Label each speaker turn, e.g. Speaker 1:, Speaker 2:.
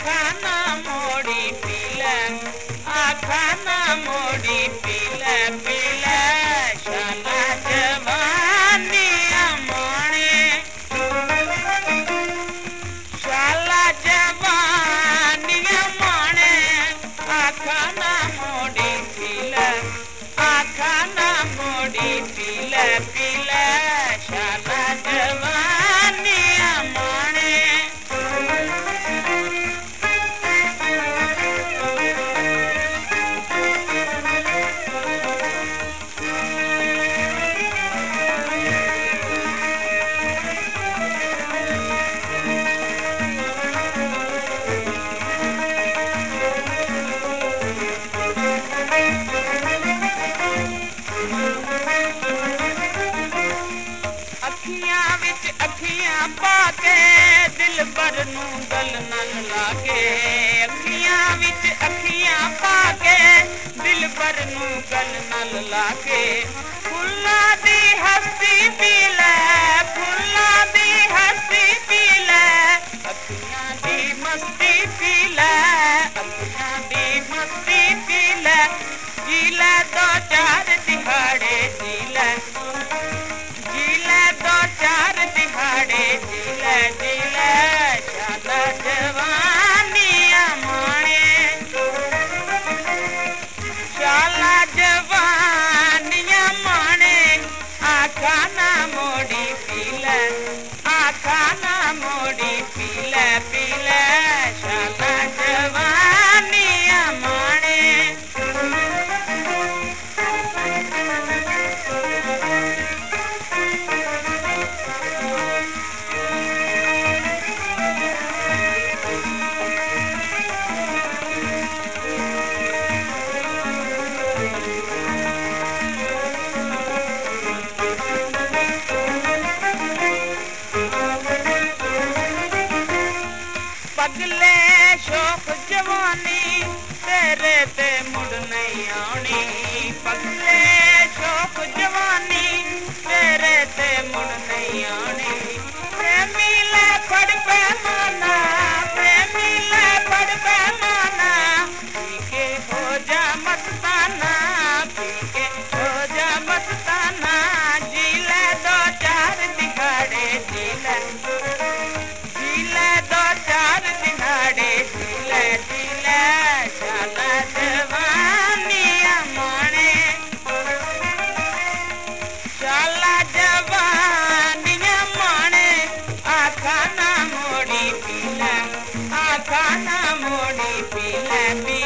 Speaker 1: आखाना मोड़ी पीला, आखाना मोड़ी पीला पीला शाला जवानी अमोने शाला जवानी अमोने आखाना मोड़ी पीला, आखाना मोड़ी पीला पीला ਅੱਖੀਆਂ ਪਾ ਕੇ ਦਿਲ ਬਰ ਨੂੰ ਗਲ ਨਲ ਲਾਗੇ ਅੱਖੀਆਂ ਵਿੱਚ ਅੱਖੀਆਂ ਪਾ ਕੇ ਦਿਲ ਬਰ ਨੂੰ ਗਲ ਨਲ ਲਾਗੇ ਫੁੱਲਾਂ ਦੀ ਹਸਤੀ ਪੀ ਲੈ ਫੁੱਲਾਂ ਦੀ ਹਸਤੀ ਪੀ ਲੈ ਅੱਖੀਆਂ ਦੀ ਮਸਤੀ ਪੀ ਲੈ ਅੱਖੀਆਂ ਦੀ ਮਸਤੀ ਪੀ ਲੈ ਜੀ ਲੈ ਦੋ ਚਾਰ मोड़ी पीले आखा ना मोड़ी पीले ਪਗਲੇ ਸ਼ੌਕ ਜਵਾਨੀ ਤੇਰੇ ਤੇ ਮੁੜ ਨਹੀਂ ਆਉਣੀ। ਪਗਲੇ पीले